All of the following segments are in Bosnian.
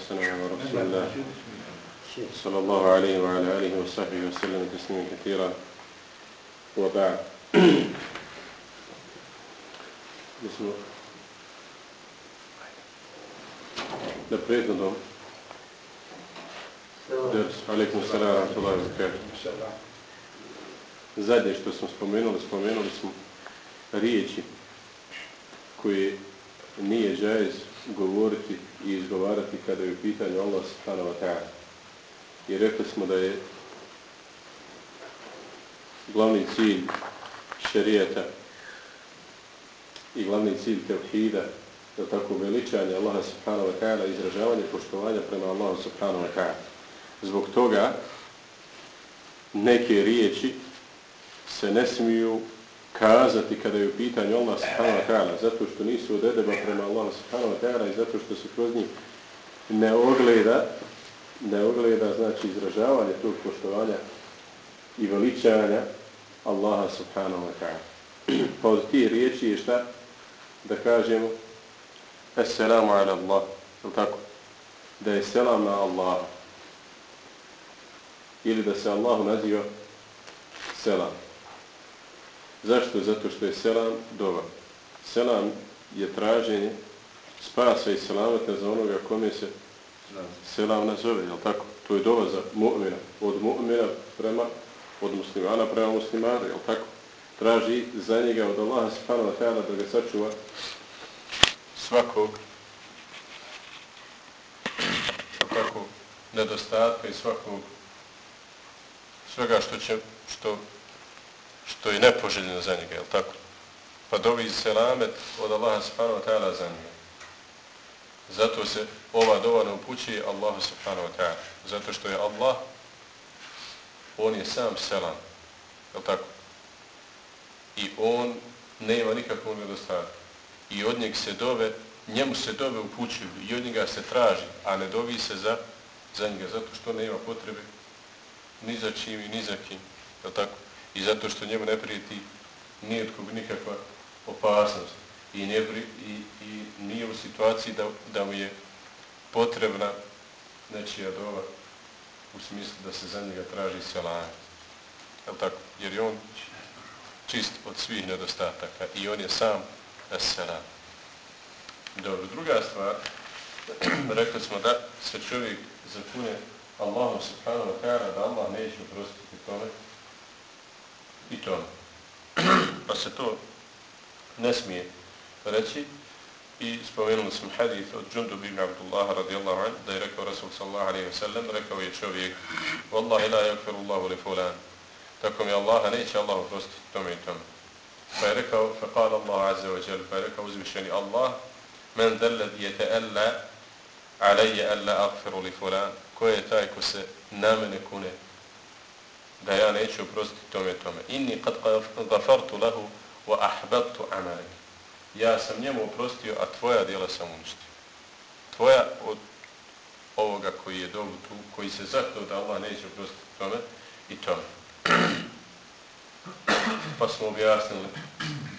والسلام على رسول الله صلى الله عليه وعلى آله وصحبه وسلم تسليما كثيرا وبعد بسم الله na prethodnom ders, alaikum salam, rahmatullahi wa barakatuh. Zadnje što smo spomenuli, spomenuli smo riječi koje nije džajez govoriti i izgovarati kada je u pitanju Allah subhanahu wa ta'ala. I rekli smo da je glavni cilj šerijeta i glavni cilj tevhida da tako veličanje Allaha subhanahu wa ta'ala izražavanje poštovanja prema Allahu subhanahu wa ta'ala. Zbog toga neke riječi se ne smiju kazati kada je u pitanju Allah subhanahu wa ta'ala, zato što nisu od edeba prema Allah subhanahu wa ta'ala i zato što se kroz njih ne ogleda, ne ogleda znači izražavanje tog poštovanja i veličanja Allaha subhanahu wa ta'ala. pa od tije riječi je šta? Da kažemo Assalamu ala Allah, ili tako? Da je selam na Allaha. Ili da se Allahu naziva selam. Zašto? Zato što je selam dova. Selam je traženje spasa i selamata za onoga kome se selam nazove, je tako? To je dova za mu'mina. Od mu'mina prema, od muslimana prema muslimana, je tako? Traži za njega od Allaha subhanahu wa ta'ala da ga sačuva svakog svakog nedostatka i svakog svega što će što Znači, što je nepoželjeno za njega, je tako? Pa dovi selamet od Allaha subhanahu wa ta'ala za njega. Zato se ova dova ne upućuje Allahu subhanahu wa ta'ala. Zato što je Allah, on je sam selam, je tako? I on nema nikakvog nedostatka. I od njeg se dove, njemu se dove upućuju i od njega se traži, a ne dovi se za, za njega, zato što nema potrebe ni za čim i ni za kim, je tako? I zato što njemu ne prijeti nijetkog nikakva opasnost i, ne pri, i, i nije u situaciji da, da mu je potrebna nečija dova u smislu da se za njega traži selam. Je tako? Jer je on čist od svih nedostataka i on je sam selam. Dobro, druga stvar, rekli smo da se čovjek zakune Allahom subhanahu wa ta'ala da Allah neće oprostiti tome i to. Ono. Pa se to ne smije reći i spomenuli smo hadith od Džundub ibn Abdullah radijallahu anhu da je rekao Rasul sallallahu alaihi wa sallam rekao je čovjek Wallahi la yakfiru Allahu li fulan tako mi Allaha neće Allah uprostiti tome i tome. Pa je rekao fa qala Allah azza wa jal pa je rekao uzvišeni Allah men dallad yata'alla alayya alla aghfiru li fulan ko je taj ko se na mene kune da ja neću oprostiti tome tome. Inni kad gafartu lahu wa ahbabtu amali. Ja sam njemu oprostio, a tvoja djela sam uništio. Tvoja od ovoga koji je dobu tu, koji se zahtao da Allah neće oprostiti tome i tome. pa smo objasnili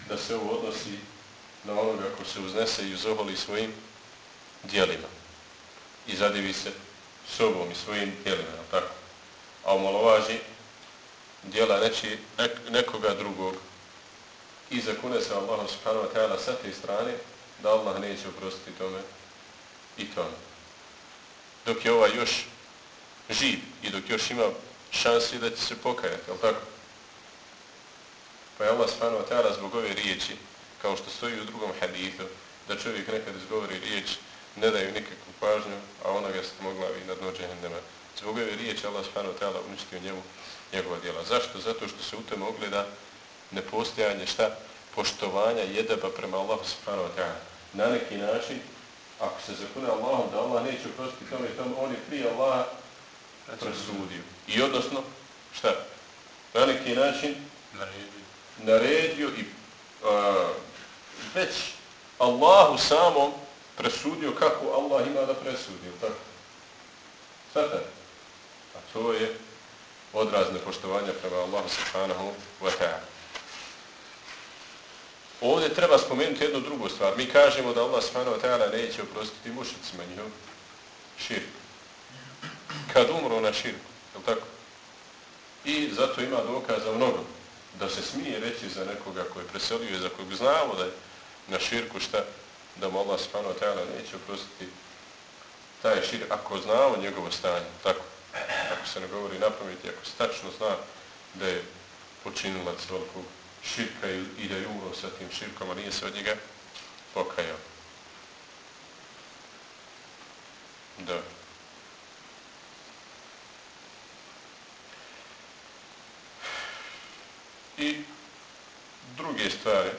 da se ovo odnosi na onoga ko se uznese i uzoholi svojim dijelima i zadivi se sobom i svojim dijelima, tako? A omalovaži dijela neči, nek, nekoga drugog i zakune se Allahom subhanahu wa ta'ala sa te strane da Allah neće oprostiti tome i tome. Dok je ovaj još živ i dok još ima šansi da će se pokajati, je tako? Pa je Allah subhanahu wa ta'ala zbog ove riječi, kao što stoji u drugom hadithu, da čovjek nekad izgovori riječ, ne daju nikakvu pažnju, a ona ga se mogla i na dno džehendema. Zbog ove riječi Allah subhanahu wa ta'ala uništio njemu njegova djela. Zašto? Zato što se u tome ogleda nepostojanje šta? Poštovanja jedeba prema Allahu subhanahu wa ta'ala. Na neki način, ako se zakune Allahom da Allah neće uprostiti tome i tome, on je prije Allaha presudio. I odnosno, šta? Na neki način naredio, naredio i a, već Allahu samom presudio kako Allah ima da presudi. Tako? Sada, a to je odraz nepoštovanja prema Allahu subhanahu wa ta'ala. Ovdje treba spomenuti jednu drugu stvar. Mi kažemo da Allah subhanahu wa ta'ala neće oprostiti mušicima njihov širk. Kad umro na širku, je tako? I zato ima dokaza mnogo da se smije reći za nekoga koji je preselio i za kojeg znamo da je na širku šta, da mu Allah subhanahu wa ta'ala neće oprostiti taj šir, ako znamo njegovo stanje, tako, ako se ne govori na pameti, ako se tačno zna da je počinilac velikog širka i, i da je umro sa tim širkom, a nije se od njega pokajao. Da. I druge stvari,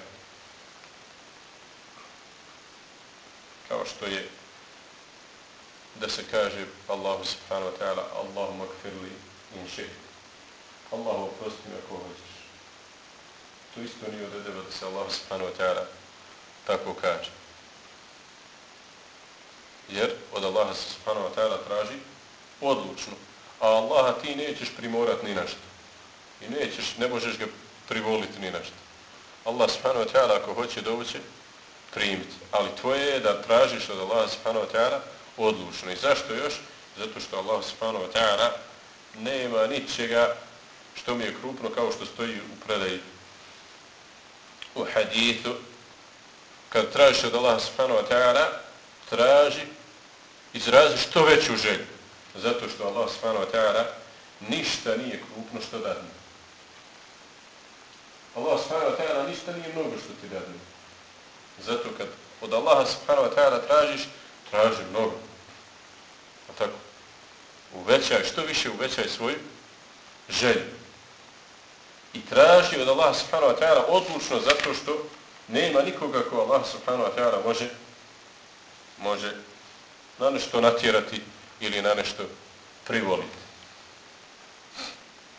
kao što je da se kaže Allahu subhanahu wa ta'ala Allahu makfirli in še. Allahu oprosti me ako hoćeš. To isto nije od edeba da se Allahu subhanahu wa ta'ala tako kaže. Jer od Allaha subhanahu wa ta'ala traži odlučno. A Allaha ti nećeš primorat ni našto. I nećeš, ne možeš ga privoliti ni našto. Allah subhanahu wa ta'ala ako hoće dovuće, primiti. Ali tvoje je da tražiš od Allaha subhanahu wa ta'ala odlučno. I zašto još? Zato što Allah subhanahu wa ta'ala nema ničega što mi je krupno kao što stoji u predaji u hadithu. Kad tražiš od Allah subhanahu wa ta'ala, traži, izrazi što veću želju. Zato što Allah subhanahu wa ta'ala ništa nije krupno što dadne. Allah subhanahu wa ta'ala ništa nije mnogo što ti dadne. Zato kad od Allaha subhanahu wa ta'ala tražiš, traži mnogo. A tako? Uvećaj, što više uvećaj svoju želju. I traži od Allaha subhanahu wa ta'ala odlučno zato što nema nikoga ko Allah subhanahu wa ta'ala može može na nešto natjerati ili na nešto privoliti.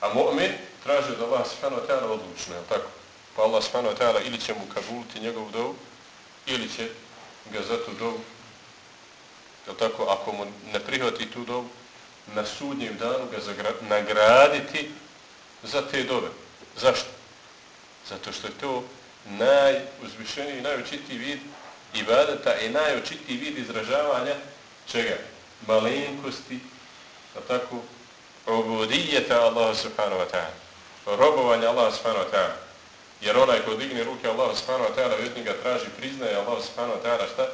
A mu'min traži od Allah subhanahu wa ta'ala odlučno, je tako? Pa Allah subhanahu wa ta'ala ili će mu kabuliti njegovu dovu, ili će ga za tu dovu je tako, ako mu ne prihvati tu dobu, na sudnjem danu ga nagraditi za te dobe. Zašto? Zato što je to najuzvišeniji, najočitiji vid ibadeta i najočitiji vid izražavanja čega? Malinkosti, je tako, obudijeta Allah subhanahu wa ta'ala. Robovanja Allah subhanahu wa ta'ala. Jer onaj ko digne ruke Allah subhanahu wa ta'ala, vjetni ga traži, priznaje Allah subhanahu wa ta'ala šta?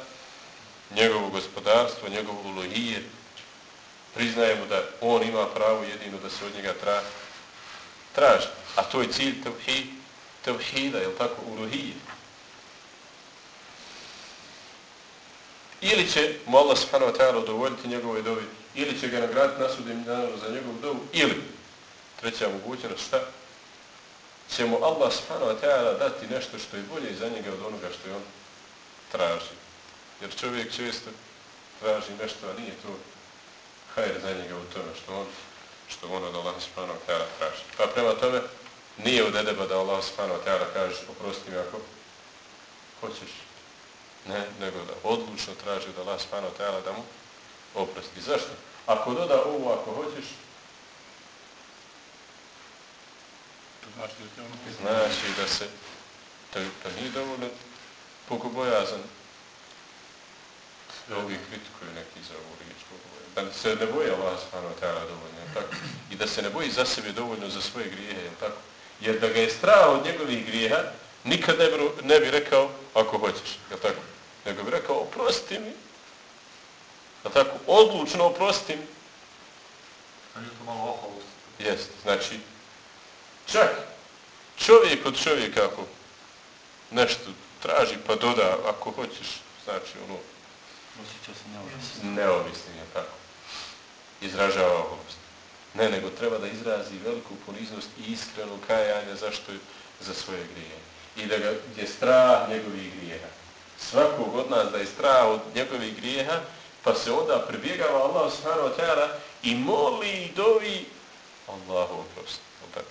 Njegovo gospodarstvo, njegovo ulohije, priznajemo da on ima pravo jedino da se od njega tra, traži. A to je cilj tevhid, tevhida, je li tako, ulohije. Ili će mu Allah subhanahu wa ta'ala udovoljiti njegove dobi, ili će ga nagraditi nasudim danu za njegovu dovu, ili, treća mogućnost, šta? Će mu Allah subhanahu wa ta'ala dati nešto što je bolje za njega od onoga što je on traži. Jer čovjek često traži nešto, a nije to hajr za njega u tome što on, što on od Allah subhanahu wa ta'ala traži. Pa prema tome, nije od edeba da Allah subhanahu wa ta'ala kaže oprosti mi ako hoćeš. Ne, nego da odlučno traži od Allah subhanahu wa ta'ala da mu oprosti. Zašto? Ako doda ovo ako hoćeš, znači da se, to, to nije dovoljno pogobojazan da ovi kritikuju neki za ovu riječ. Da se ne boji Allah subhanahu wa ta'ala dovoljno, tako? I da se ne boji za sebe dovoljno za svoje grijehe, tako? Jer da ga je strah od njegovih grijeha, nikad ne bi, ne bi rekao ako hoćeš, je tako? Nego bi rekao, oprosti mi. Je tako? Odlučno oprosti mi. Jest, znači, čak čovjek od čovjeka ako nešto traži pa doda ako hoćeš, znači ono, osjećao se neovisnim. Mm. Neovisnim je tako. Izražava oholost. Ne, nego treba da izrazi veliku poniznost i iskreno kajanje zašto je za svoje grije. I da ga je strah njegovih grijeha. Svakog od nas da je strah od njegovih grijeha, pa se onda pribjegava Allah subhanahu wa ta'ala i moli i dovi Allahu oprosti. Tako.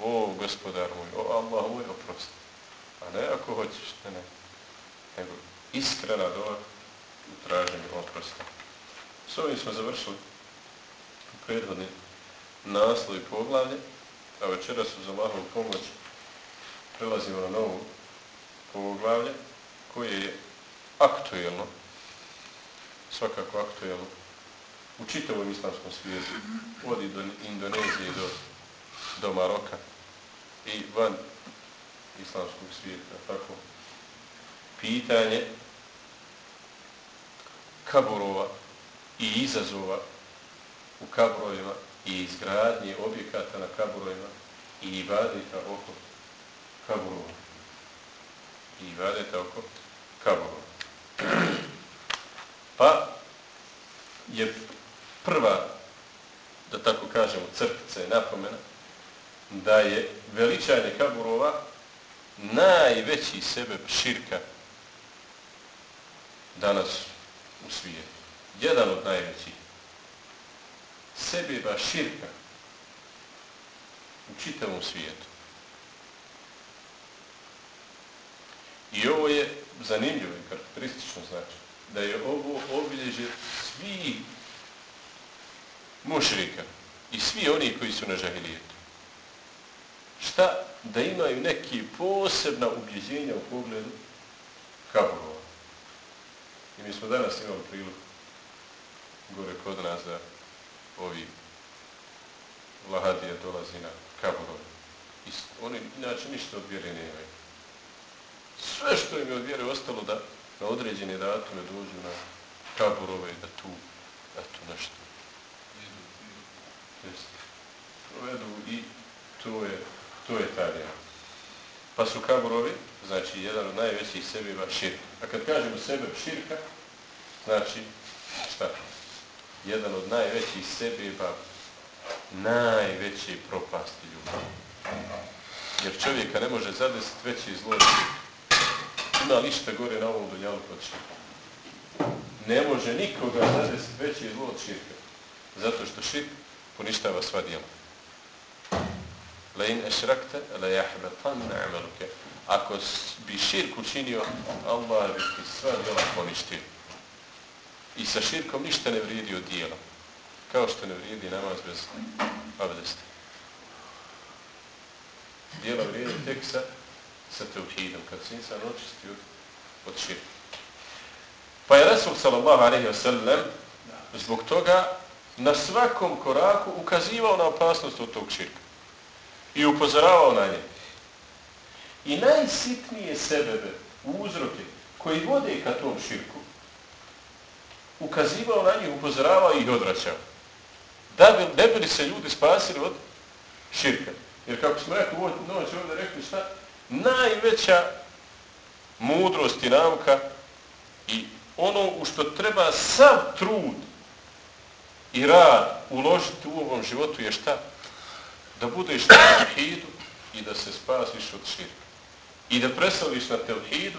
O gospodar moj, o Allah moj oprosti. A ne ako hoćeš, ne, ne. Nego iskrena dova u traženju oprosta. S ovim smo završili prethodni naslov i poglavlje, a večera su za Allahovu pomoć prelazimo na novu poglavlje koje je aktuelno, svakako aktuelno u čitavom islamskom svijetu, od Indonezije do, do Maroka i van islamskog svijeta, tako. Pitanje kaburova i izazova u kaburovima i izgradnje objekata na kaburovima i ibadeta oko kaburova. I ibadeta oko kaburova. Pa je prva, da tako kažemo, crtica je napomena, da je veličanje kaburova najveći sebe širka danas u svijetu. Jedan od najvećih. Sebeba širka u čitavom svijetu. I ovo je zanimljivo i karakteristično znači da je ovo obilježje svi mušrika i svi oni koji su na žahilijetu. Šta? Da imaju neki posebna ubjeđenja u pogledu kaburova. I mi smo danas imali priliku gore kod nas da ovi lahadija dolazi na kaburove. I oni inače ništa od vjere nemaju. Sve što im je od vjere ostalo da na određene datume dođu na kaburove ovaj, i da tu, eto nešto. Provedu i to je, to je ta vjera. Pa su kaburovi, znači jedan od najvećih sebeba širka. A kad kažemo sebe širka, znači šta? Jedan od najvećih sebeba najveće propasti ljubav. Jer čovjeka ne može zadesiti veći zlo ima lišta gore na ovom dunjalu kod širka. Ne može nikoga zadesiti veći zlo od širka. Zato što širk poništava sva djela. La in ešrakte, la jahbetan na'maluke. Ako bi širk učinio, Allah bi ti sva djela poništio. I sa širkom ništa ne vrijedi od dijela. Kao što ne vrijedi namaz bez abdesta. Dijela vrijedi tek sa sa teuhidom, kad se insan očisti od, od širka. Pa je Resul sallallahu alaihi wa sallam zbog toga na svakom koraku ukazivao na opasnost od tog širka. I upozoravao na nje. I najsitnije sebebe, uzroke koji vode ka tom širku, ukazivao na njih, upozoravao i odraćao. Da bi, ne bi se ljudi spasili od širka. Jer kako smo rekli, ovo noć ovdje rekli šta? najveća mudrost i nauka i ono u što treba sav trud i rad uložiti u ovom životu je šta? Da budeš na hidu i da se spasiš od širka. I da preseliš na tevhidu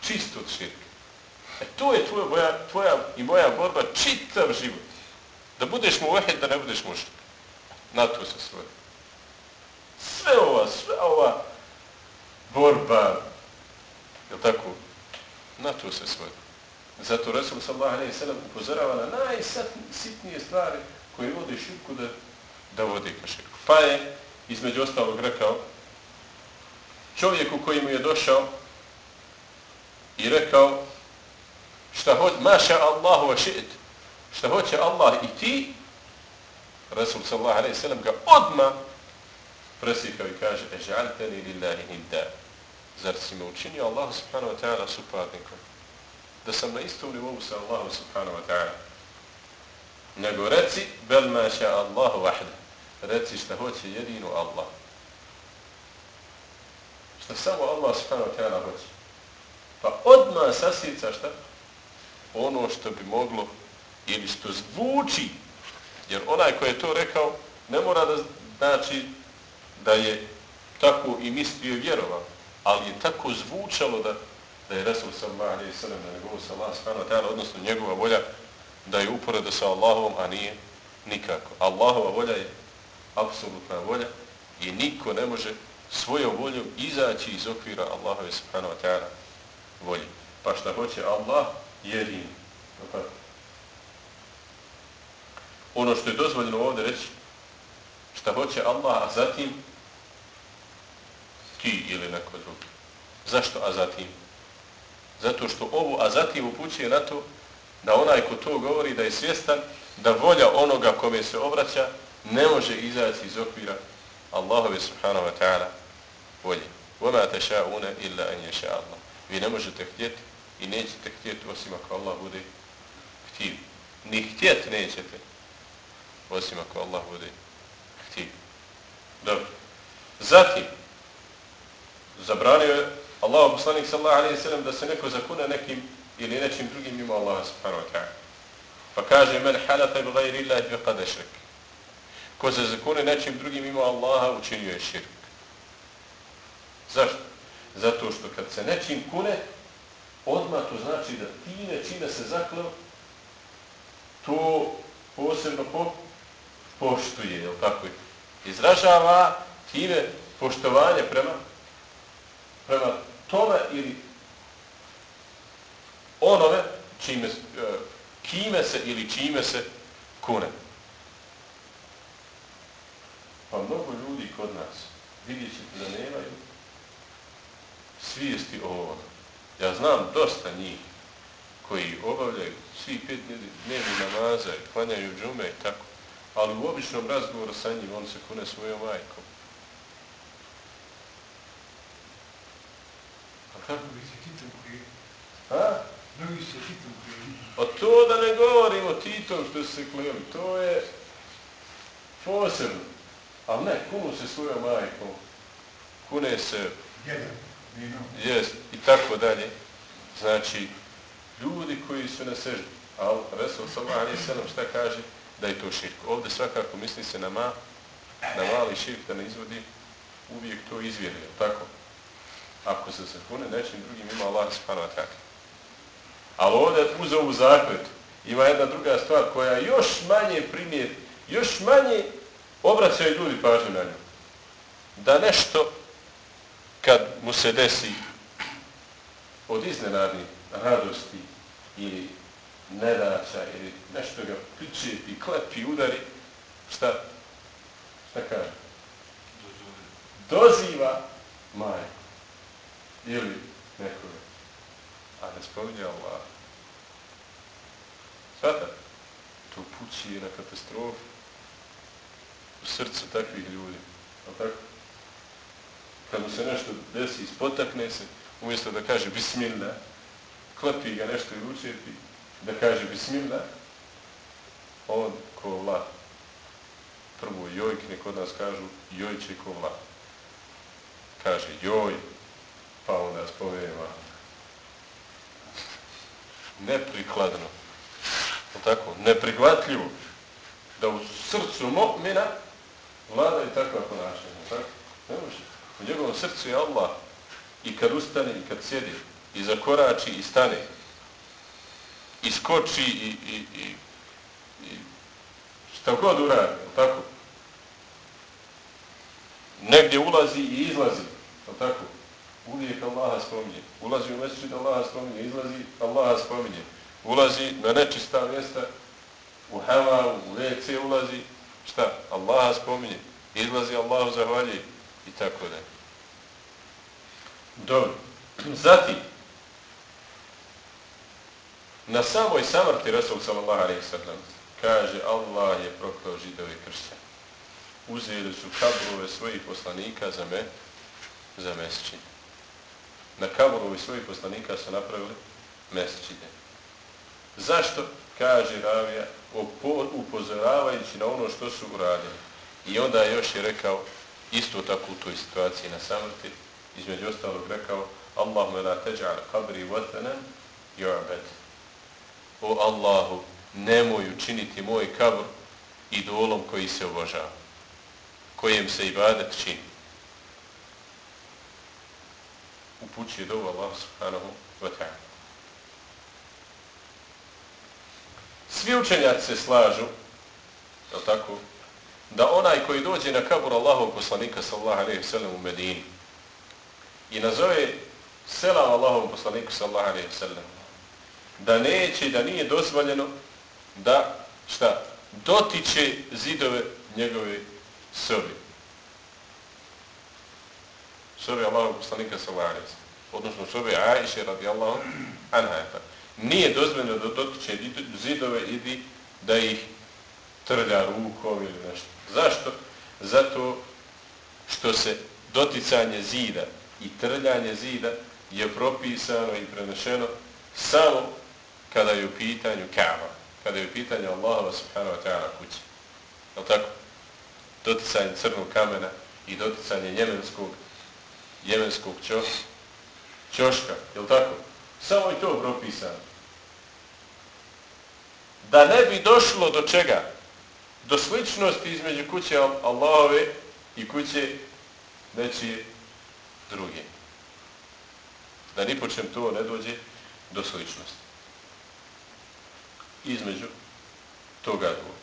čist od širka. E to je tvoja, boja, tvoja i moja borba čitav život. Da budeš mu vahid, da ne budeš mušnik. Na to se svoje. Sve ova, sve ova borba, je tako? Na to se svoje. Zato Resul sallallahu alaihi sallam upozorava na najsitnije stvari koje vode širku da, da vode ka širku. Pa je, između ostalog, rekao čovjeku koji mu je došao i rekao šta hoće, maša Allahu wa še'et, šta hoće Allah i ti, Resul sallallahu alaihi sallam ga odma preslikao i kaže ežalteni lillahi nidda. Zar si me učinio Allahu subhanahu wa ta'ala suparnikom? Da sam na istom nivou sa Allahu subhanahu wa ta'ala. Nego reci, bel maša Allahu vahda. Reci šta hoće jedino Allah. Šta samo Allah subhanahu wa ta'ala hoće. Pa odmah sasica šta? Ono što bi moglo ili što zvuči. Jer onaj ko je to rekao, ne mora da znači da je tako i mislio i vjerovao, ali je tako zvučalo da, da je Resul sallallahu alaihi sallam, da nego sa Allah ta'ala odnosno njegova volja, da je uporedo sa Allahom, a nije nikako. Allahova volja je apsolutna volja i niko ne može svojom voljom izaći iz okvira Allahove subhanahu wa ta'ala volje. Pa šta hoće Allah, jedin. Ono što je dozvoljeno ovdje reći, šta hoće Allah, a zatim ti ili neko drugi. Zašto a zatim? Zato što ovo a zatim upućuje na to da onaj ko to govori da je svjestan da volja onoga kome se obraća ne može izaći iz okvira Allahove subhanahu wa ta'ala volje. وَمَا تَشَاءُونَ إِلَّا أَنْ يَشَاءَ اللَّهُ Vi ne možete htjeti i nećete htjeti osim ako Allah bude htio. Ni htjeti nećete osim ako Allah bude htio. Dobro. Zatim, zabranio je Allah poslanik sallallahu alaihi sallam da se neko zakune nekim ili nečim drugim mimo Allaha subhanahu wa ta'ala. Pa kaže, men halata bi gajri illahi bi qada širk. Ko se zakune nečim drugim mimo Allaha, učinio je širk. Zašto? Zato što kad se nečim kune, odmah to znači da time čime se zakleo, to posebno po, poštuje, je tako? Izražava time poštovanje prema prema tome ili onove čime, e, kime se ili čime se kune. Pa mnogo ljudi kod nas vidjet ćete da nemaju svijesti o ovom. Ja znam dosta njih koji obavljaju svi pet dnevni namaza i klanjaju džume i tako, ali u običnom razgovoru sa njim on se kune svojom majkom. Kako bi se Titom koji... A? Mnogi se Titom koji... O to da ne govorimo Titom što se kleli, to je posebno. Ali ne, kunu se svojom majkom, kune se... Jest, i tako dalje. Znači, ljudi koji su na seždi, ali Resul sallallahu alaihi sallam šta kaže? Da je to širk. Ovdje svakako misli se na, ma, na mali širk da ne izvodi uvijek to izvjeri, tako? ako se zakune nečim drugim ima Allah subhanahu wa ta'ala. Ali ovdje uz ovu zakletu ima jedna druga stvar koja još manje primjer, još manje obraćaju ljudi pažnju na nju. Da nešto kad mu se desi od iznenadnih radosti ili nedaća ili nešto ga pričeti, klepi, udari, šta? Šta kaže? Doziva majku ili nekoga, a ne spominje Allah. Svata, to pući na katastrofu u srcu takvih ljudi. A tako? Kad mu se nešto desi, ispotakne se, umjesto da kaže bismillah, klepi ga nešto i ručeti, da kaže bismillah, on ko vla. Prvo jojk, neko od nas kažu, joj će ko vla. Kaže joj, pa onda spomenima neprikladno tako, neprihvatljivo da u srcu mu'mina vlada i takva ponašanja tako? ne može u njegovom srcu je Allah i kad ustane i kad sjedi i zakorači i stane i skoči i, i, i, i šta god uradi tako? negdje ulazi i izlazi tako? uvijek Allaha spominje. Ulazi u mesečit, Allaha spominje. Izlazi, Allaha spominje. Ulazi na nečista mjesta, u hava, u WC ulazi, šta? Allaha spominje. Izlazi, Allahu zahvalji i tako da. Dobro. Zatim, na samoj samrti Rasul sallallahu alaihi sallam kaže Allah je proklao židove kršćane. Uzeli su kabrove svojih poslanika za me, za mesečine na kabrove svojih poslanika su napravili mesečine. Zašto? Kaže Ravija, upozoravajući na ono što su uradili. I onda još je rekao, isto tako u toj situaciji na samrti, između ostalog rekao, Allahumma la teđa'al qabri vatanan yu'bad. O Allahu, nemoj učiniti moj kabr idolom koji se obožava, kojem se ibadet čini. upućuje dovo Allah subhanahu wa ta'ala. Svi učenjaci se slažu, je tako, da onaj koji dođe na kabur Allahov poslanika sallallahu alaihi sallam u Medini i nazove selam Allahov poslaniku sallallahu alaihi sallam, da neće, da nije dozvoljeno da, šta, dotiče zidove njegove sobe sobe Allahov poslanika sallallahu alaihi odnosno sobe Aisha radijallahu anha. Nije dozvoljeno da dotiče zidove i da ih trlja rukom ili nešto. Zašto? Zato što se doticanje zida i trljanje zida je propisano i prenešeno samo kada je u pitanju Kaaba, kada je u pitanju Allahova subhanahu wa ta'ala kuće. Je tako? Doticanje crnog kamena i doticanje jemenskog, jemenskog čo, čoška. Je tako? Samo je to propisano. Da ne bi došlo do čega? Do sličnosti između kuće Allahove i kuće nečije druge. Da ni počem to ne dođe do sličnosti. Između toga dvoje.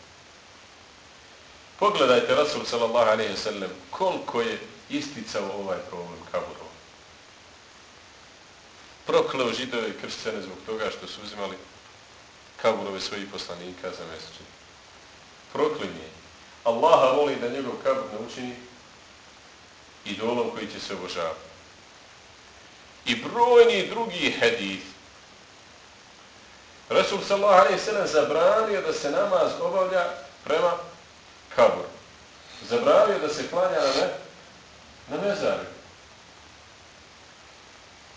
Pogledajte Rasul sallallahu alaihi wa sallam koliko je isticao ovaj problem kaburova. Prokleo židove i kršćane zbog toga što su uzimali kaburove svojih poslanika za mjeseče. Proklinje. Allaha voli da njegov kabur ne učini idolom koji će se obožavati. I brojni drugi hadith. Rasul sallallahu alaihi sallam zabranio da se namaz obavlja prema kaburu. Zabranio da se klanja na ne? Na mezari.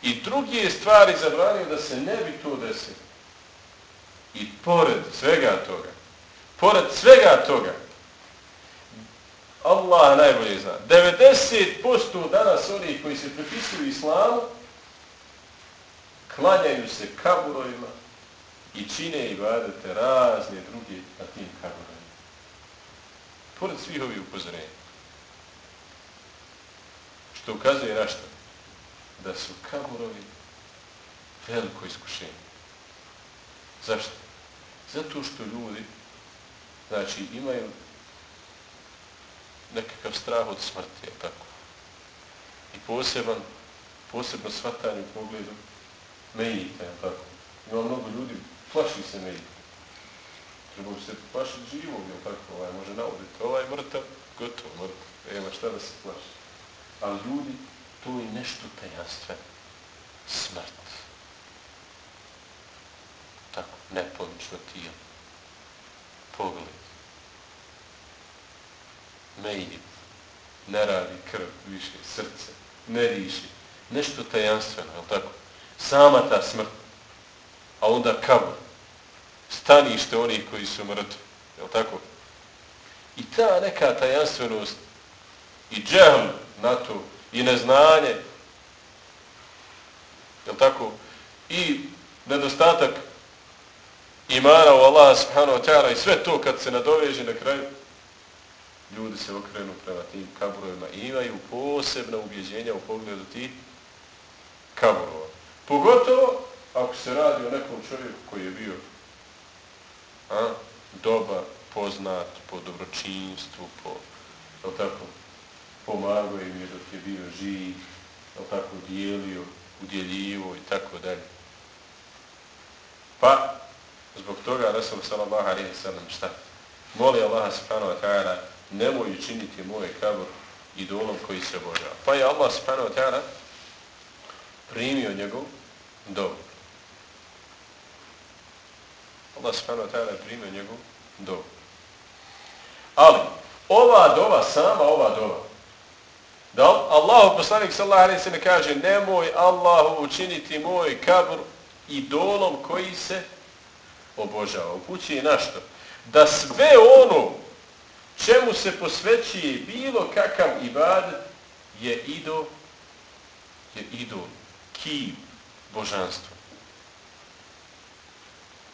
I drugi stvari zabranio da se ne bi to desilo. I pored svega toga, pored svega toga, Allah najbolje zna. 90% danas onih koji se prepisuju islamu klanjaju se kaburovima i čine i vadete razne druge na tim kaburovima. Pored svih ovih upozorenja. Što ukazuje na što? Da su kaburovi veliko iskušenje. Zašto? Zato što ljudi znači imaju nekakav strah od smrti, je tako? I poseban, posebno shvatanje u pogledu mejita, je tako? Ima mnogo ljudi, plaši se mejita. Treba se plašiti živog, je tako? Ovaj može navoditi, ovaj mrtav, gotovo mrtav, nema šta da se plaši. Ali ljudi, to je nešto tajanstveno. Smrt. Tako, nepomično tijelo. Pogled mejit, ne radi krv više, srce, ne riši, nešto tajanstveno, je tako? Sama ta smrt, a onda kabur, stanište onih koji su mrtvi, je tako? I ta neka tajanstvenost i džehl na to, i neznanje, je tako? I nedostatak imana u Allaha subhanahu wa ta'ala i sve to kad se nadoveže na kraju, ljudi se okrenu prema tim kaburovima i imaju posebna ubjeđenja u pogledu tih kaburova. Pogotovo ako se radi o nekom čovjeku koji je bio a, dobar, poznat po dobročinstvu, po, tako, pomagao im je dok je bio živ, tako, dijelio, udjeljivo i tako dalje. Pa, zbog toga Rasul sallallahu alaihi sallam šta? Moli Allah subhanahu wa ta'ala nemoj učiniti moj kabur idolom koji se obožava. Pa je Allah subhanahu wa ta'ala primio njegov dovu. Allah subhanahu wa ta'ala primio njegov dovu. Ali, ova dova, sama ova dova, da Allahu poslanik sallallahu alaihi sallam kaže nemoj Allahu učiniti moj kabur idolom koji se obožava. U kući je našto? Da sve ono čemu se posvećuje bilo kakav ibad je ido, je ido ki božanstvo.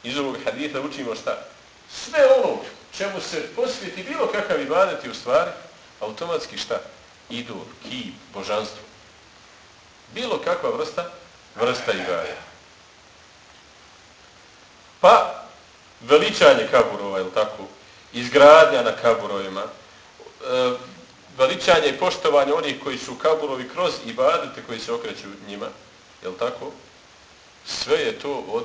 Iz ovog haditha učimo šta? Sve ono čemu se posvjeti bilo kakav ibadet je u stvari automatski šta? Idol, ki, božanstvo. Bilo kakva vrsta, vrsta ibadeta. Pa, veličanje kaburova, je tako? izgradnja na kaburovima, e, veličanje i poštovanje onih koji su kaburovi kroz ibadete koji se okreću njima, je tako? Sve je to od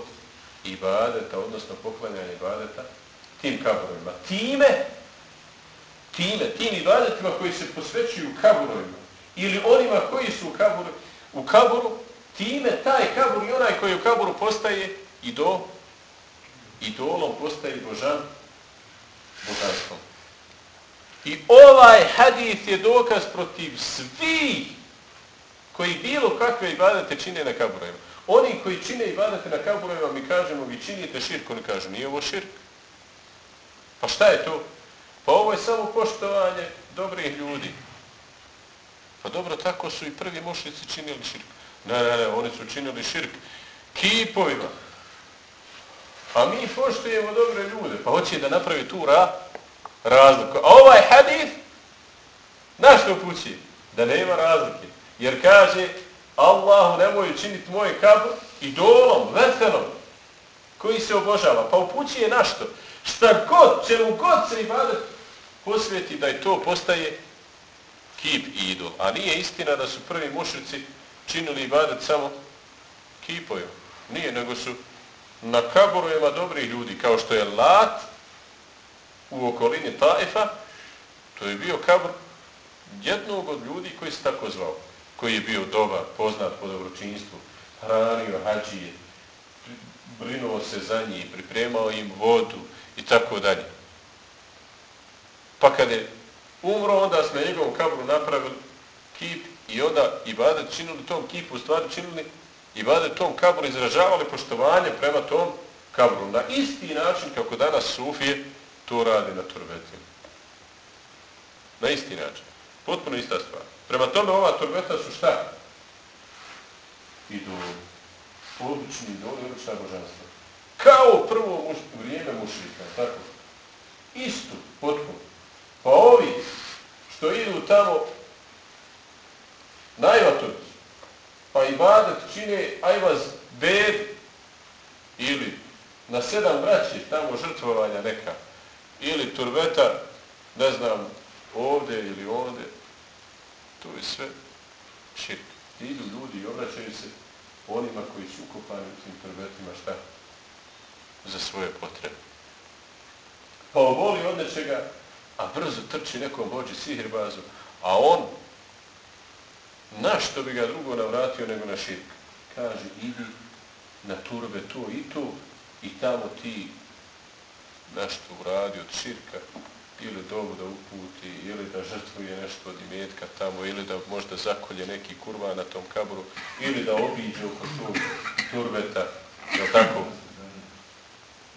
ibadeta, odnosno poklanjanja ibadeta tim kaburovima. Time, time, tim ibadetima koji se posvećuju kaburovima ili onima koji su u kaburu, u kaburu, time taj kabur i onaj koji u kaburu postaje i do idolom postaje božan božanstvom. I ovaj hadis je dokaz protiv svih koji bilo kakve ibadete čine na kaburima. Oni koji čine ibadete na kaburima, mi kažemo, vi činite širk, oni kažu, nije ovo širk. Pa šta je to? Pa ovo je samo poštovanje dobrih ljudi. Pa dobro, tako su i prvi mušnici činili širk. Ne, ne, ne, oni su činili širk kipovima. A mi poštujemo dobre ljude, pa hoće da napravi tu ra, razliku. A ovaj hadith, naš to pući, da nema razlike. Jer kaže, Allahu nemoj učiniti moj kabur idolom, veselom, koji se obožava. Pa upući je našto. Šta god, čemu god se ibadet posvjeti da je to postaje kip i idol. A nije istina da su prvi mušrici činili ibadet samo kipoju. Nije, nego su na kaburujema dobrih ljudi, kao što je Lat u okolini Taifa, to je bio kabur jednog od ljudi koji se tako zvao, koji je bio dobar, poznat po dobročinstvu, hranio hađije, brinuo se za njih, pripremao im vodu i tako dalje. Pa kad je umro, onda smo njegovom kabru napravili kip i onda i činili tom kipu, u stvari činili i bade tom kaburu izražavali poštovanje prema tom kabru. Na isti način kako danas Sufije to radi na turbetima. Na isti način. Potpuno ista stvar. Prema tome ova turbeta su šta? Idoli. obični idoli, obična božanstva. Kao prvo muš, vrijeme mušika, tako? Isto, potpuno. Pa ovi što idu tamo najvatorci, pa i čine ajvaz bed ili na sedam braći tamo žrtvovanja neka ili turbeta, ne znam, ovde ili ovde, to je sve širk. Idu ljudi i obraćaju se onima koji su ukopani u tim turbetima šta? Za svoje potrebe. Pa oboli od nečega, a brzo trči nekom bođi sihirbazu, a on na što bi ga drugo navratio nego na širk. Kaže, idi na turbe to i to i tamo ti nešto uradi od širka ili dobu da uputi ili da žrtvuje nešto od imetka tamo ili da možda zakolje neki kurva na tom kaburu ili da obiđe oko tog turbeta je tako?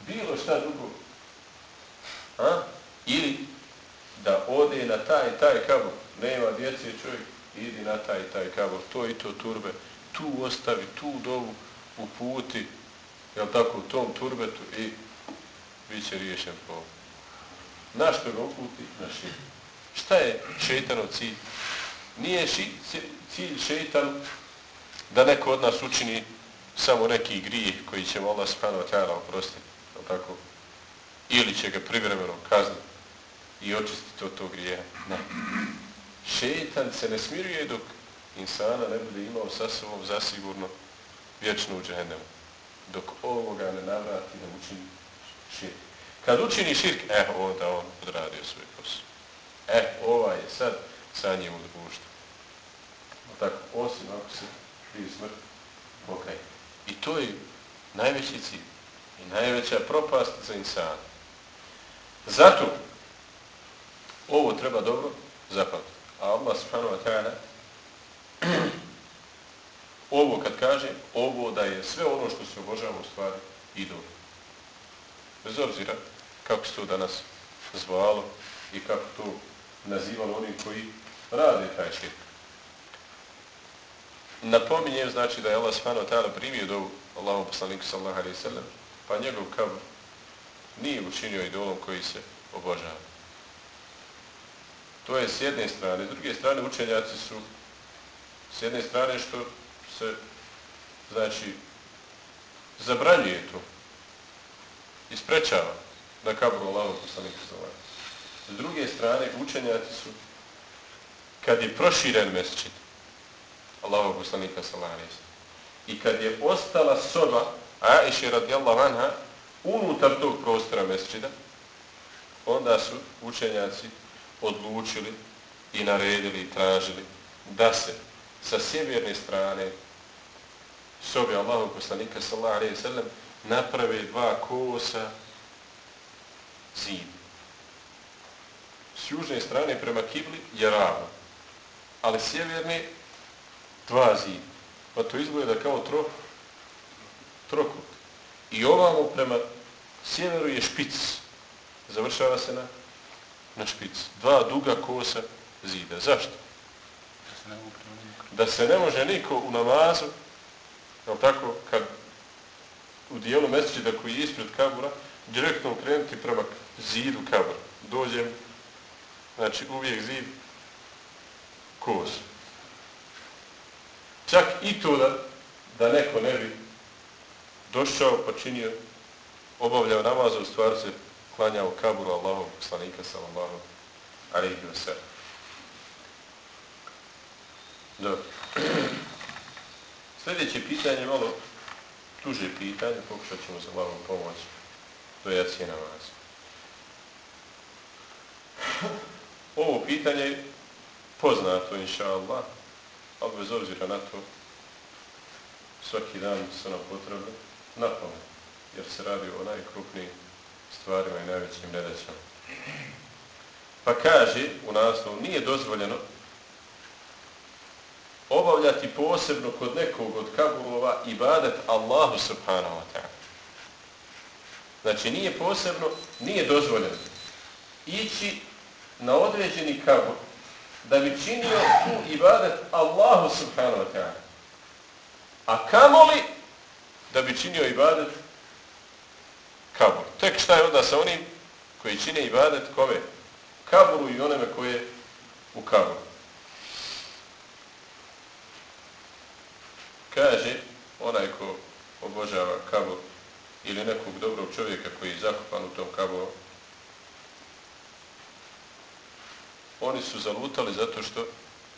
Bilo šta drugo. A? Ili da ode na taj taj kabur nema djece čovjek idi na taj taj kabor, to i to turbe, tu ostavi, tu dovu u puti, jel tako, u tom turbetu i bit će riješen po Na što ga uputi? Na. Šta je šeitanov cilj? Nije ši, cilj šeitan da neko od nas učini samo neki grijeh koji će Allah subhanahu wa ta'ala oprostiti, jel tako? Ili će ga privremeno kazniti i očistiti od tog grijeha. Ne šetan se ne smiruje dok insana ne bude imao sa sobom zasigurno vječno u džehennemu. Dok ovoga ne navrati da učini širk. Kad učini širk, eh, onda on odradio svoj posao. Eh, ovaj je sad sa njim u društvu. Tako, osim ako se prije smrt pokaj. I to je najveći cilj i najveća propast za insana. Zato ovo treba dobro zapamtiti. A Allah subhanahu wa ta'ala ovo kad kaže, ovo da je sve ono što se obožava u stvari idol. Bez obzira kako se to danas zvalo i kako to nazivalo oni koji rade taj širk. Napominjem znači da je Allah subhanahu wa ta'ala primio do Allahom poslaniku sallahu alaihi sallam, pa njegov kabr nije učinio idolom koji se obožava. To je s jedne strane. S druge strane, učenjaci su s jedne strane što se, znači, zabranjuje to. Isprečava da kabru Allahom poslanika zove. S druge strane, učenjaci su, kad je proširen mesečit Allahom poslanika sallallahu i kad je ostala soba Aisha radijallahu anha unutar tog prostora mesečida, onda su učenjaci odlučili i naredili i tražili da se sa sjeverne strane sobe Allahog poslanika sallahu alaihi sallam naprave dva kosa zid. južne strane prema kibli je ravno. Ali sjeverni dva zida. Pa to izgleda kao tro, trokut. I ovamo prema sjeveru je špic. Završava se na, na špic. Dva duga kosa zida. Zašto? Da se ne može niko u namazu, jel tako, kad u dijelu mesečida koji je ispred kabura, direktno ukrenuti prema zidu kabura. Dođem, znači uvijek zid kos. Čak i to da, da neko ne bi došao pa činio, obavljao namaza, u stvari se klanjao kaburu Allahov poslanika sallallahu alaihi wa sallam. Dobro. Sljedeće pitanje, malo tuže pitanje, pokušat ćemo za Allahom pomoć do jacije namaza. Ovo pitanje je poznato, inša Allah, ali bez obzira na to, svaki dan se nam potrebno napomen, jer se radi o najkrupnijim stvarima i najvećim nedećama. Pa kaže u naslovu, nije dozvoljeno obavljati posebno kod nekog od kabulova ibadet Allahu subhanahu wa ta'ala. Znači nije posebno, nije dozvoljeno ići na određeni kabul da bi činio tu ibadet Allahu subhanahu wa ta'ala. A kamoli da bi činio ibadet. Tek šta je onda sa onim koji čine ibadet kove? Kaburu i onome koje u kaburu. Kaže onaj ko obožava kabur ili nekog dobrog čovjeka koji je zakopan u tom kaburu, oni su zalutali zato što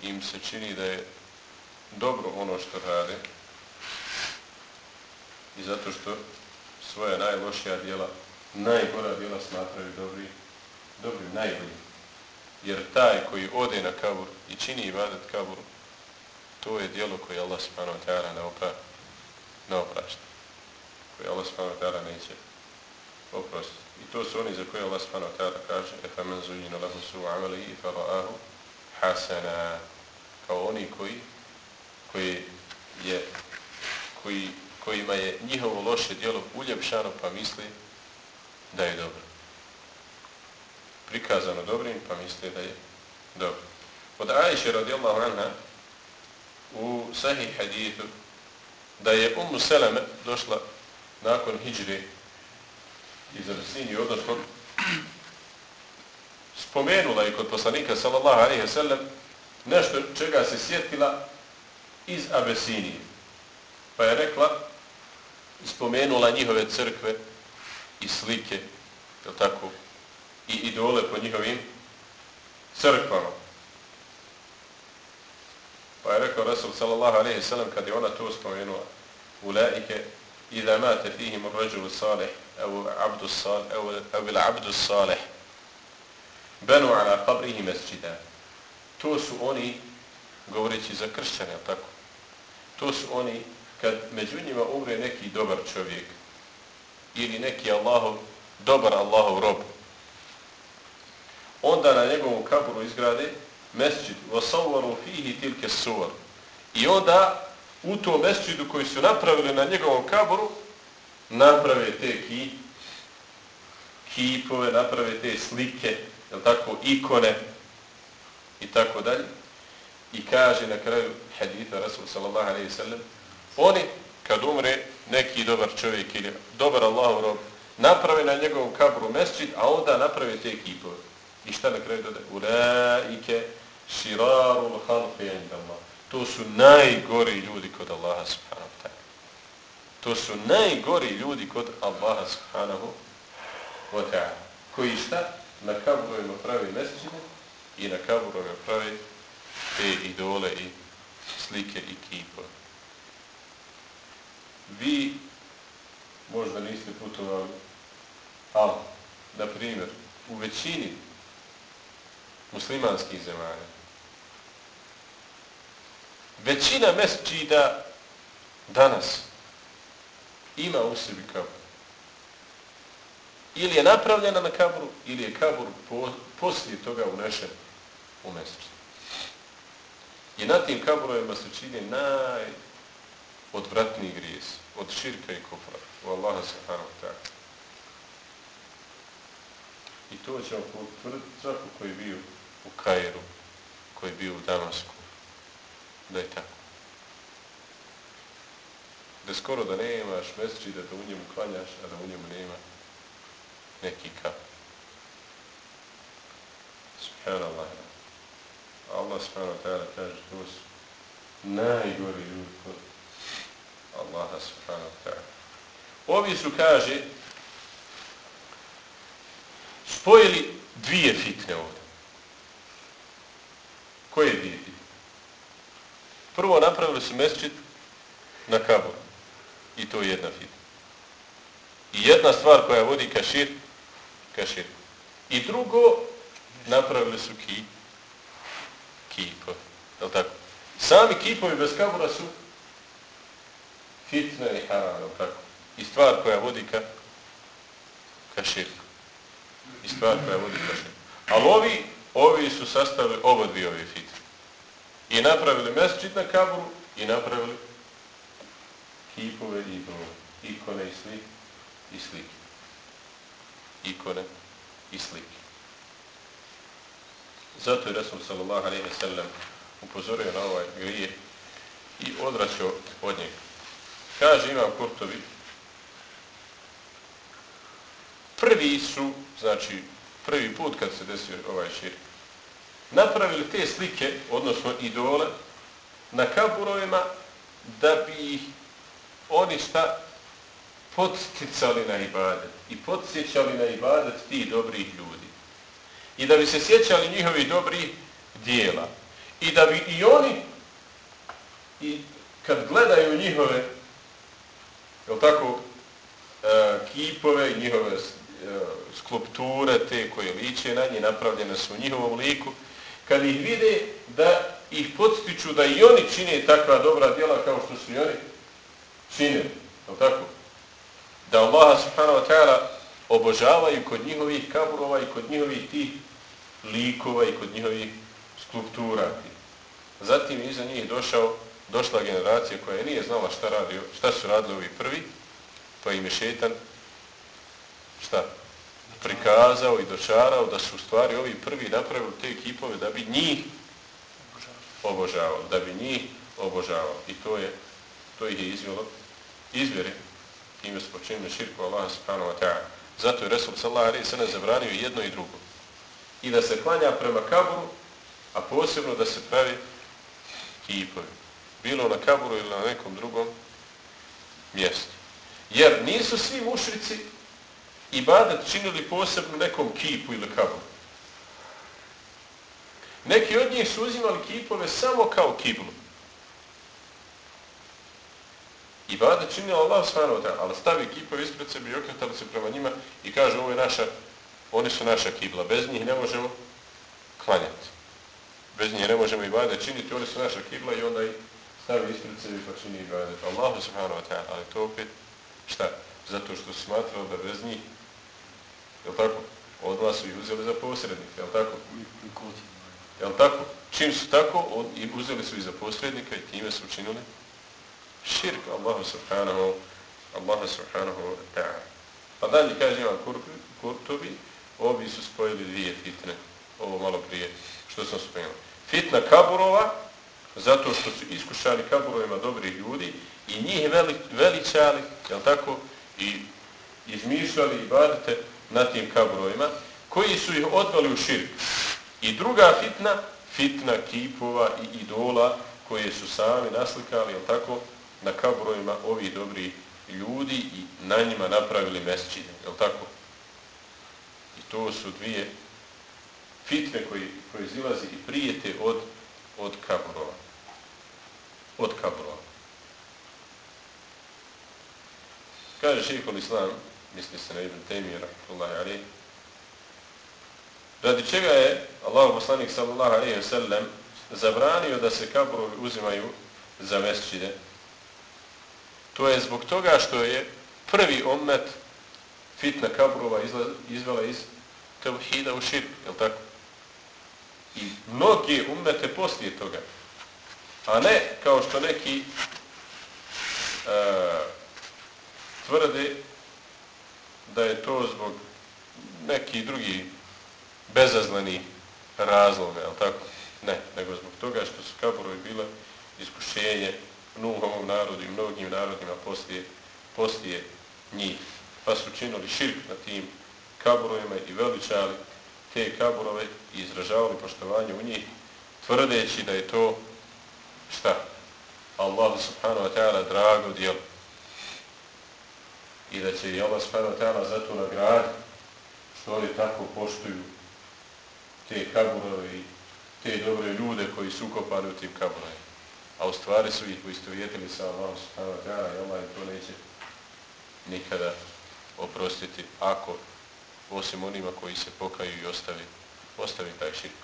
im se čini da je dobro ono što rade i zato što svoja najlošija djela najgora djela smatraju dobri, dobri, najbolji. Jer taj koji ode na kabur i čini ibadat kaburu, to je djelo koje Allah subhanahu wa ta'ala ne, opra, ne oprašta. Koje Allah subhanahu wa ta'ala neće oprostiti. I to su oni za koje Allah subhanahu wa ta'ala kaže Efa men zujinu lahu su amali i hasana kao oni koji koji je koji, kojima je njihovo loše djelo uljepšano pa misli da je dobro. Prikazano dobrim pa misle da je dobro. Od Aisha radijallahu anha u sahih hadithu da je Ummu Seleme došla nakon hijri iz Abisinije, odnosno spomenula je kod poslanika sallallahu alaihi wa sallam nešto čega se sjetila iz Abesinije. Pa je rekla, spomenula njihove crkve i slike, je tako, i idole po njihovim crkvama. Pa je rekao Rasul sallallahu alaihi sallam kad je ona to spomenula, u laike, idha mate fihim rađulu salih, evo abdu salih, evo ila abdu salih, benu ala qabrihi mesjida. To su oni, govoreći za kršćane, tako, to su oni kad među njima umre neki dobar čovjek, ili neki Allahov dobar Allahov rob onda na njegovom kaburu izgrade mesčid wasawwaru fihi tilke suvar. i onda u tom mesčidu koji su napravili na njegovom kaburu naprave te ki, kipove, naprave te slike, je tako, ikone i tako dalje. I kaže na kraju haditha Rasul sallallahu alaihi sallam, oni kad umre neki dobar čovjek ili dobar Allahov rob, naprave na njegovom kabru mesčit, a onda naprave te kipove. I šta na kraju dodaje? Ulaike širarul halfi indallah. To su najgori ljudi kod Allaha subhanahu wa ta'ala. To su najgori ljudi kod Allaha subhanahu wa ta'ala. Koji šta? Na kabrovima pravi mesečine i na kabrovima pravi te idole i slike i kipove. Vi možda niste putovali, ali, na primjer, u većini muslimanskih zemalja, većina mesčida danas ima u sebi kabur. Ili je napravljena na kaburu, ili je kabur poslije toga unešen u mesečinu. I na tim kaburovima se čini najodvratniji grijez, od širka i kufra u Allaha subhanahu wa ta'ala. I to ćemo potvrditi svako koji je bio u Kairu, koji je bio u Damasku, da je tako. Da skoro da nemaš meseči da to u njemu klanjaš, a da u njemu nema neki kap. Subhanallah. Allah subhanahu wa ta'ala kaže to su najgori ljudi Allaha subhanahu wa ta'ala. Ovi su, kaže, spojili dvije fitne ovdje. Koje dvije fitne? Prvo napravili su mesčit na Kabul. I to je jedna fitna. I jedna stvar koja vodi ka šir, ka šir. I drugo, napravili su ki, kipovi. Je tako? Sami kipovi bez kabura su fitna i haram, tako? I stvar koja vodi ka, ka širku. I stvar koja vodi ka širku. Ali ovi, ovi su sastavili oba dvije ove fitne. I napravili mesčit na kaburu i napravili kipove i idole, ikone i slike i slike. Ikone i slike. Zato je Resul sallallahu alaihi sallam upozorio na ovaj grije i odraćao od njega. Kaže Imam Kurtovi, prvi su, znači prvi put kad se desio ovaj širk, napravili te slike, odnosno idole, na kaburovima da bi ih oni šta podsticali na ibadet i podsjećali na ibadet ti dobrih ljudi. I da bi se sjećali njihovi dobrih dijela. I da bi i oni i kad gledaju njihove jel tako, e, kipove, njihove e, skulpture, te koje liče na nje, napravljene su u njihovom liku, kad ih vide da ih podstiču da i oni čine takva dobra djela kao što su i oni činili. jel tako? Da Allah subhanahu wa ta'ala obožavaju kod njihovih kaburova i kod njihovih tih likova i kod njihovih skulptura. Zatim iza njih došao, došla generacija koja nije znala šta, radi, šta su radili ovi prvi, pa im je šetan šta? prikazao i dočarao da su u stvari ovi prvi napravili te kipove da bi njih obožavao, da bi njih obožavao. I to je to ih je izvjelo izvjere time su počinili širku Allaha subhanahu wa ta'ala. Zato je Resul sallallahu alaihi sallam zabranio jedno i drugo. I da se klanja prema kaburu, a posebno da se pravi kipovi. Bilo na kaburu ili na nekom drugom mjestu. Jer nisu svi mušrici ibadet činili posebno nekom kipu ili kaburu. Neki od njih su uzimali kipove samo kao kiblu. Ibadet činio Allah svano ali stavi kipove ispred sebe i okretali se prema njima i kaže ovo je naša, oni su naša kibla, bez njih ne možemo klanjati. Bez njih ne možemo ibadet činiti, oni su naša kibla i onda i stavi ispred sebe pa čini i bada. Allah subhanahu wa ta'ala, ali to opet šta? Zato što su smatrali da bez njih, je tako? Od vas su i uzeli za posrednika, je tako? Je tako? Čim su tako, od, i uzeli su i za posrednika i time su učinili širk Allahu subhanahu Allahu subhanahu wa ta'ala. Pa dalje kaže Ivan Kurtovi, ovi su spojili dvije fitne, ovo malo prije što sam spomenuo. Fitna kaburova, zato što su iskušali kaburovima dobri ljudi i njih veli, veličali, jel tako, i izmišljali i badite na tim kaburovima, koji su ih odvali u širk. I druga fitna, fitna kipova i idola koje su sami naslikali, jel tako, na kaburovima ovih dobrih ljudi i na njima napravili mesečine, je tako? I to su dvije fitne koji, koji i prijete od, od kaburova. Od kaburova. Kaže šeho Islam, misli se na Ibn Temira, ali, radi čega je Allah poslanik sallallahu alaihi wa sallam zabranio da se kaburovi uzimaju za mesčide. To je zbog toga što je prvi ommet fitna kaburova izvela iz tevhida u širk, je tako? i mnogi umete poslije toga. A ne kao što neki uh, tvrde da je to zbog neki drugi bezazleni razloga, je tako? Ne, nego zbog toga što su kaburovi bile iskušenje Nuhovom narodu i mnogim narodima poslije, poslije njih. Pa su činili širk na tim kaburovima i veličali te kaburove i izražavali poštovanje u njih, tvrdeći da je to šta? Allah subhanahu wa ta'ala drago dijelo. I da će i Allah subhanahu wa ta'ala zato nagraditi što oni tako poštuju te kaburove i te dobre ljude koji su ukopani u tim kaburove. A u stvari su ih uistovjetili sa Allahom subhanahu wa ta'ala i Allah to neće nikada oprostiti ako osim onima koji se pokaju i ostavi, ostavi taj širk.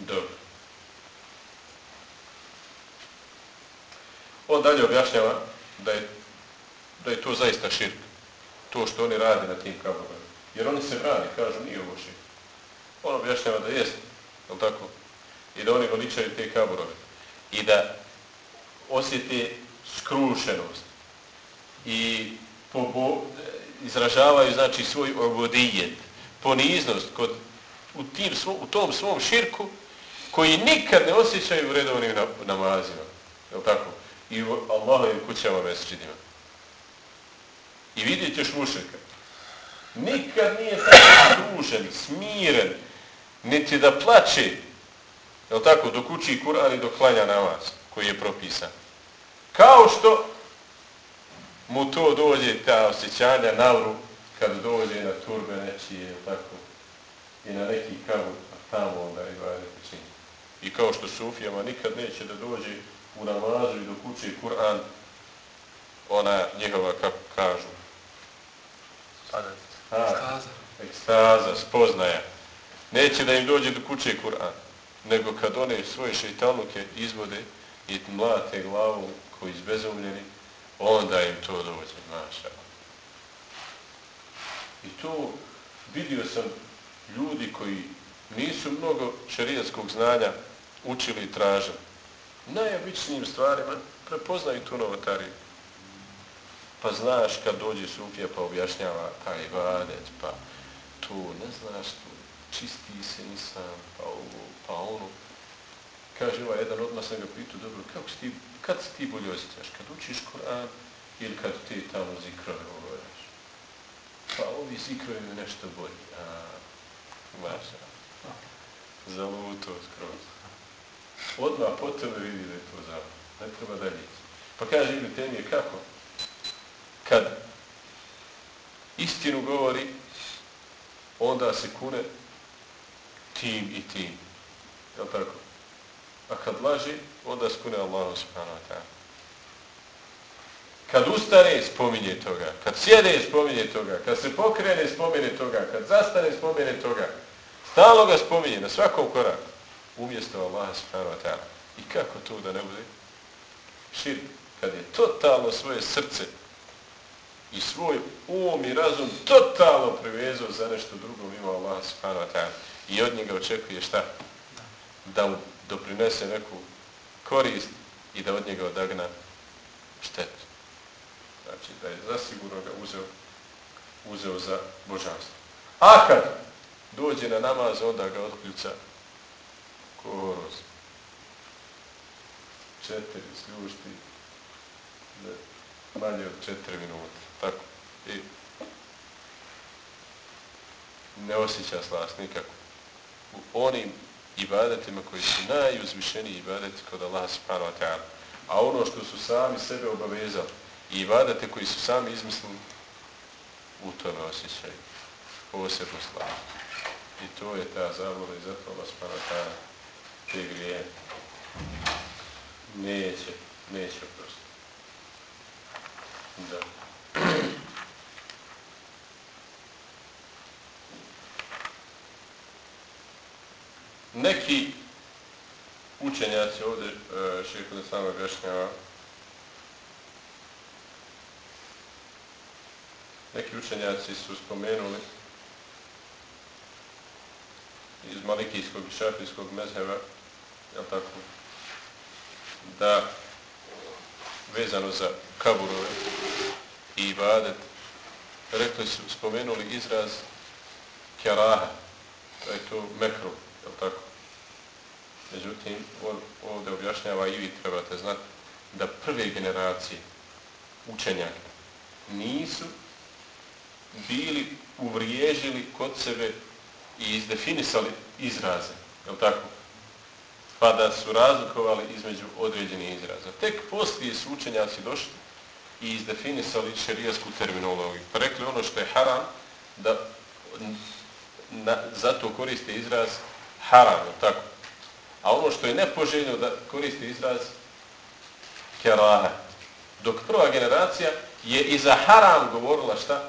Dobro. On dalje objašnjava da je, da je to zaista širk. To što oni radi na tim kaburama. Jer oni se brani, kažu, nije ovo širk. On objašnjava da jest, je tako? I da oni veličaju te kaburove. I da osjeti skrušenost. I pobo, po, izražavaju znači svoj obodijet, poniznost kod, u, tim, u tom svom širku koji nikad ne osjećaju u redovnim namazima. Je tako? I u Allahovim kućama mesečidima. I vidjet ćeš mušika. Nikad nije tako družen, smiren, niti da plaće, je tako, dok uči Kur'an i dok klanja namaz koji je propisan. Kao što mu to dođe, ta osjećanja navru, kad dođe na turbe nečije, tako, i na neki kavu, a tamo onda i vajde čini. I kao što Sufijama nikad neće da dođe u namazu i dok uči Kur'an, ona njihova, kako kažu, ekstaza. ekstaza, spoznaja. Neće da im dođe dok uči Kur'an, nego kad one svoje šeitanuke izvode i mlate glavu koji izbezumljeni, onda im to dođe, maša. I to vidio sam ljudi koji nisu mnogo šarijatskog znanja učili i tražili. Najobičnijim stvarima prepoznaju tu novotariju. Pa znaš kad dođe Sufija pa objašnjava taj vadet, pa tu ne znaš tu, čisti se nisam, pa ovo, pa ono. Kaže ovaj jedan odmah sam ga pitu, dobro, kako si ti kad se ti bolje osjećaš? Kad učiš Koran ili kad ti tamo zikrove uvoješ? Pa ovi zikrovi mi nešto bolji. A, maša. Zaluto skroz. Odmah potom vidi da je to zaluto. Ne treba dalje. Pa kaže Ibn Temije kako? Kad istinu govori, onda se kune tim i tim. Je tako? A kad laži, onda skune Allahu subhanahu wa ta'ala. Kad ustane, spominje toga. Kad sjede, spominje toga. Kad se pokrene, spominje toga. Kad zastane, spominje toga. Stalo ga spominje na svakom koraku. Umjesto Allaha subhanahu wa ta'ala. I kako to da ne bude? Šir, kad je totalno svoje srce i svoj um i razum totalno prevezao za nešto drugo mimo Allaha subhanahu wa ta'ala. I od njega očekuje šta? Da mu doprinese neku korist i da od njega odagna štetu. Znači da je zasigurno ga uzeo, uzeo za božanstvo. A kad dođe na namaz, onda ga otkljuca koroz. Četiri sljušti, manje od četiri minuta. Tako. I ne osjeća slast nikako. U onim ibadetima koji su najuzvišeniji ibadeti kod Allah subhanahu wa ta'ala. A ono što su sami sebe obavezali i ibadete koji su sami izmislili, u tome osjećaju posebno slavu. I to je ta zavola i zato Allah subhanahu wa ta'ala te grije neće, neće oprostiti. Da. Neki učenjaci ovdje, e, širko da sam objašnjava, neki učenjaci su spomenuli iz malikijskog i šafijskog mezheva, jel tako, da vezano za kaburove i ibadet, rekli su, spomenuli izraz kjaraha, to je to mekru, jel tako? Međutim, ovdje objašnjava i vi trebate znati da prve generacije učenjaka nisu bili uvriježili kod sebe i izdefinisali izraze, je tako? Pa da su razlikovali između određenih izraza. Tek poslije su učenjaci došli i izdefinisali šerijasku terminologiju. Pa rekli ono što je haram, da na, zato koriste izraz haram, tako? A ono što je nepoželjno da koriste izraz keraha. Dok prva generacija je i za haram govorila šta?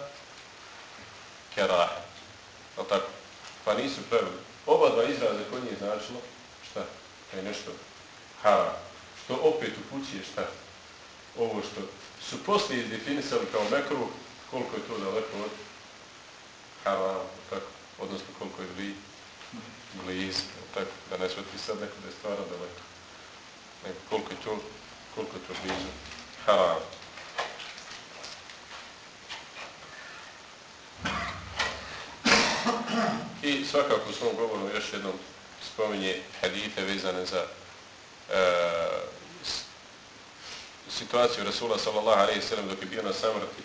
Keraha. Je tako? Pa nisu prvi. Oba dva izraze kod njih značilo? Da je nešto haram. Što opet upućuje šta? Ovo što su poslije izdefinisali kao mekru, koliko je to daleko od haram, tako? Odnosno koliko je blizu blizu, tako, da ne sveti sad neko da je stvarno daleko. Nego koliko je to, koliko je to blizu haram. I svakako u svom govoru još jednom spominje hadite vezane za e, situaciju Rasula sallallahu alaihi sallam dok je bio na samrti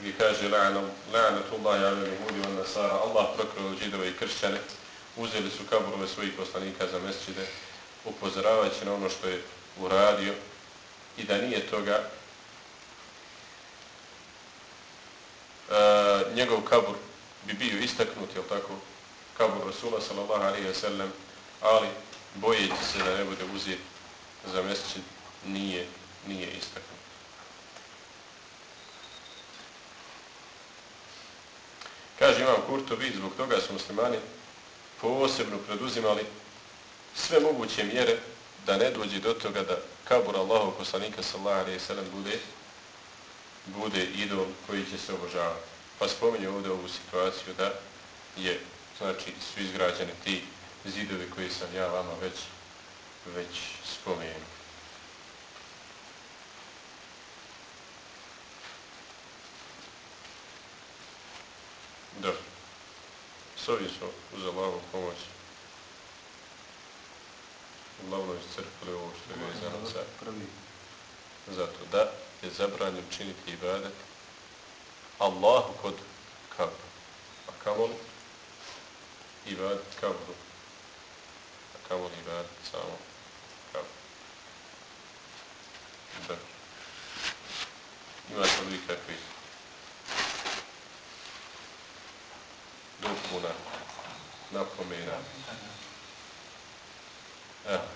gdje kaže la'natullahi ala lihudi wa nasara Allah prokrao židove i kršćane uzeli su kaburove svojih poslanika za mesčide upozoravajući na ono što je uradio i da nije toga e, njegov kabur bi bio istaknut, jel tako, kabur Rasula sallallahu alaihi wa sallam, ali bojeći se da ne bude uzir za mesčid, nije, nije istaknut. Kaže imam Kurtovi, zbog toga su muslimani posebno preduzimali sve moguće mjere da ne dođe do toga da kabur Allahov poslanika sallallahu alejhi ve sellem bude bude idol koji će se obožavati. Pa spominje ovdje ovu situaciju da je znači su izgrađeni ti zidovi koji sam ja vama već već spomenuo. Dobro. S ovim smo uz Allahovu pomoć uglavnom iscrpili ovo što je vezano za prvi. Zato da je zabranjen činiti ibadet Allahu kod kabru. A kamo li? Ibadet kabru. A kabur li ibadet samo kabru. Da. Ima sad li kakvi dopuna, napomena. Evo.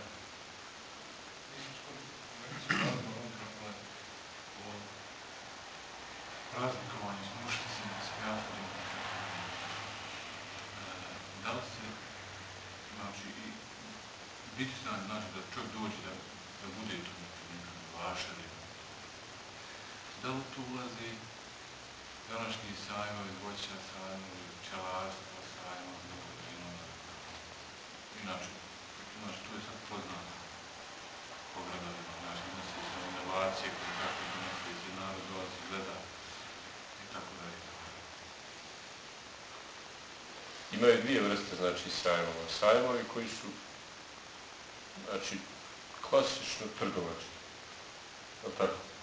Razlikovanje s mušticima, s prijateljima. Da li se, znači, i biti znači, znači da čovjek dođe da, da bude tu nekako vašar Da li tu ulazi današnji sajmovi, voća sajmovi, pčelarstvo sajmovi, inače, znači, tu je sad poznato pogledali na nosi se inovacije, pa koje kako donose iz narod dolazi, gleda i tako da je. Imaju dvije vrste, znači, sajmova. Sajmovi koji su, znači, klasično trgovački. Je tako?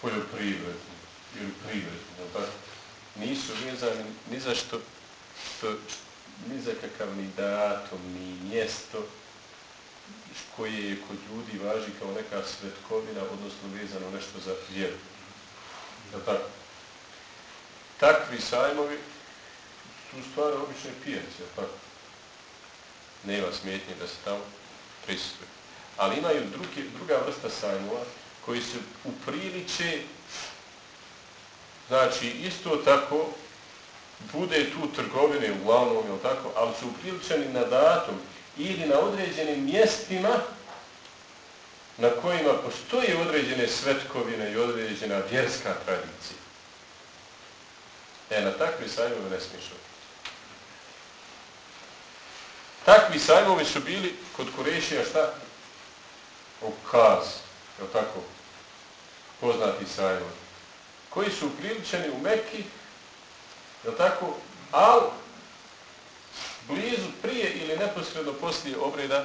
Poljoprivredni ili privredni, da tako? Nisu vezani ni za što, što, ni za kakav ni datum, ni mjesto koje je kod ljudi važi kao neka svetkovina, odnosno vezano nešto za vjeru. Da tako? Takvi sajmovi su stvari obične pijace, da tako? Nema smetnje da se tamo prisutuje. Ali imaju drugi, druga vrsta sajmova koji se upriliče, znači isto tako bude tu trgovine uglavnom, jel tako, ali su upriličeni na datum ili na određenim mjestima na kojima postoje određene svetkovine i određena vjerska tradicija. E, na takvi sajmove ne smiješ Takvi sajmovi su bili kod Kurešija šta? Ukaz, je tako? Poznati sajmovi. Koji su upriličeni u Mekki, je tako? Al blizu prije ili neposredno poslije obreda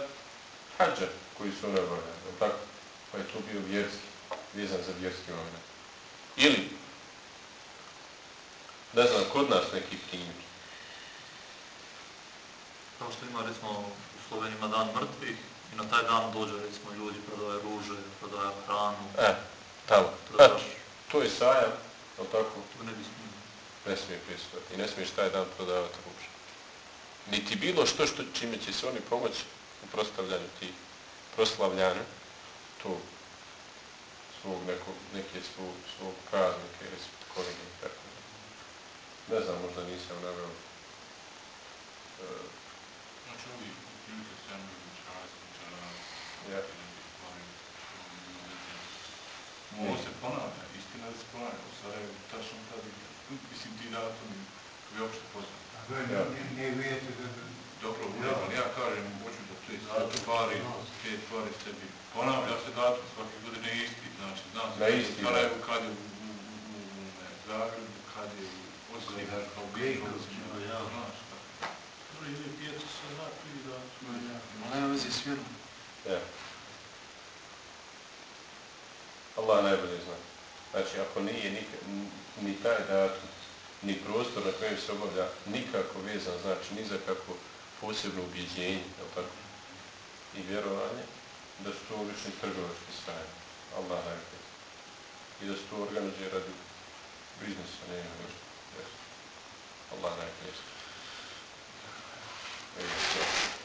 hađa koji su one obavljali, je tako? Pa je to bio vjerski, vezan za vjerski obred. Ili, ne znam, kod nas neki primjer. Kao što ima, recimo, u Sloveniji ima dan mrtvih i na taj dan dođe, recimo, ljudi prodaje ruže, prodaje hranu. E, tamo. Znači, to je sajam, je tako? To ne bi smio. Ne smije. I ne smiješ taj dan prodavati ruže. Niti bilo što, što čime će se oni pomoći u prostavljanju tih proslavljanja, to svog nekog, neke svog, svog praznike ili kolege i tako. Ne znam, možda nisam naveo. E, Znači, ovi ljudi se ne mogu časti, ja. Ovo se ponavlja, istina da se ponavlja, u Sarajevu, tačno tad, mislim, ti datumi, koji je opšte poznat. Ja. Ne vidite da... Dobro, ja. ali ja kažem, hoću da te stvari, te stvari sebi. Ponavlja se datum svake godine isti, znači, znam se, je u Sarajevu, kad je u, u, u, u, ne, Zagrebu, kad je u Osijeku, kao u Gejkovsku, Ja. znaš, tako. Ili pijete se na krivi datum. Ma nema veze s vjerom. Ja. Allah najbolje zna. Znači, ako nije ni, ni taj datum, ni prostor na kojem se obavlja nikako vezan, znači ni za kako posebno ubjeđenje, tako? I vjerovanje, da su to obični trgovački sajam. Allah najbolje. I da se to organizuje radi biznisa, ne znam nešto. Allah najbolje zna. Evo,